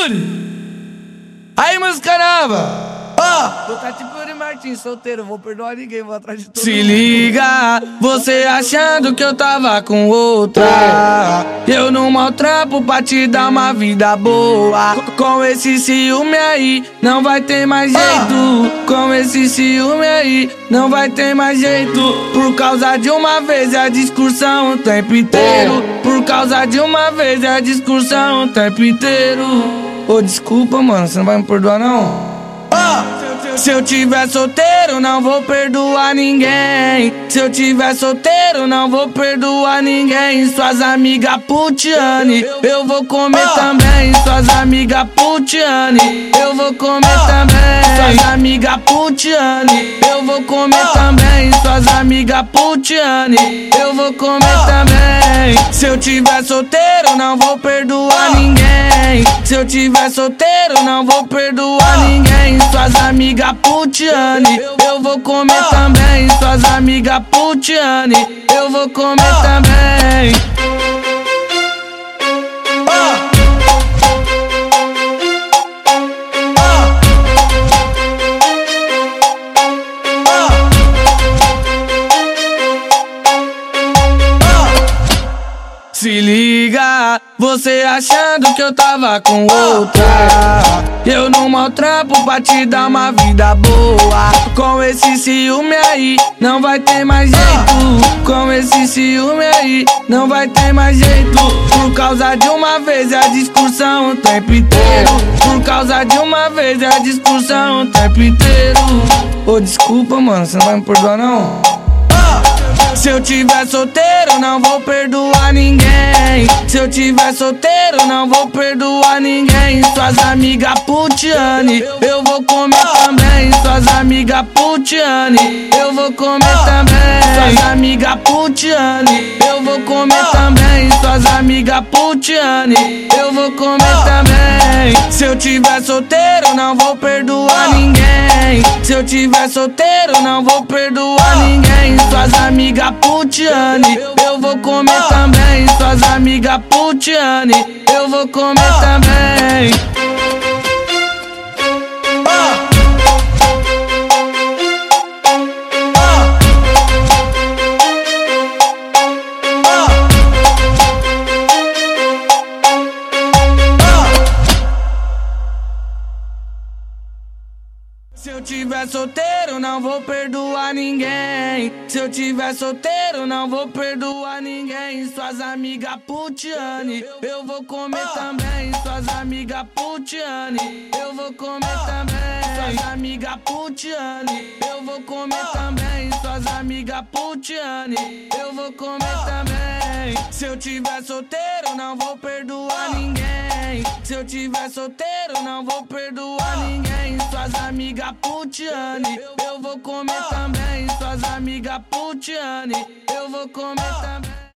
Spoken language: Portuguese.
Yuri! Aí, música nova! Tô tá tipo Yuri Martins, solteiro, vou perdoar ninguém, vou atrás de todo Se mundo. liga, você achando que eu tava com outra. Eu não maltrapo pra te dar uma vida boa. Com esse ciúme aí, não vai ter mais jeito. Com esse ciúme aí, não vai ter mais jeito. Por causa de uma vez é a discussão o tempo inteiro. Por causa de uma vez é a discussão o tempo inteiro. Ô, desculpa, mano, você não vai me perdoar não? Se eu tiver solteiro, não vou perdoar ninguém. Se eu tiver solteiro, não vou perdoar ninguém. Suas amigas putiane, eu vou comer também. Suas amigas putiane, eu vou comer também. Suas amigas putiane, eu vou comer também. Suas amigas putiane, eu vou comer também. Se eu tiver solteiro, não vou perdoar ninguém. Se eu tiver solteiro, não vou perdoar ninguém. Suas amigas putiane, eu vou comer também. Suas amigas putiane, eu vou comer também. Se liga, você achando que eu tava com outra. Eu não maltrapo pra te dar uma vida boa. Com esse ciúme aí, não vai ter mais jeito. Com esse ciúme aí, não vai ter mais jeito. Por causa de uma vez a discussão o tempo inteiro. Por causa de uma vez a discussão o tempo inteiro. Ô, desculpa, mano, você não vai me perdoar não? Se eu tiver solteiro, não vou perdoar ninguém. Se eu tiver solteiro, não vou perdoar ninguém. Suas amigas putiane, eu vou comer também. Suas amigas putiane, eu vou comer também. Suas amigas putiane, eu vou comer também. Suas amigas putiane, eu vou comer também. Se eu tiver solteiro, não vou perdoar ninguém. Se eu tiver solteiro, não vou perdoar ninguém. Suas amigas putiane, eu vou comer também. Suas amigas putiane, eu vou comer também. Se eu tiver solteiro, não vou perdoar ninguém. Se eu tiver solteiro, não vou perdoar ninguém. Suas amigas putiane, eu vou comer também. Suas amigas putiane, eu vou comer também. Suas amigas putiane, eu vou comer também. Suas amigas putiane, eu vou comer também. Se eu tiver solteiro, não vou perdoar ninguém. Se eu tiver solteiro, não vou perdoar ninguém. Suas amigas putiane, eu vou comer também. Suas amigas putiane, eu vou comer também.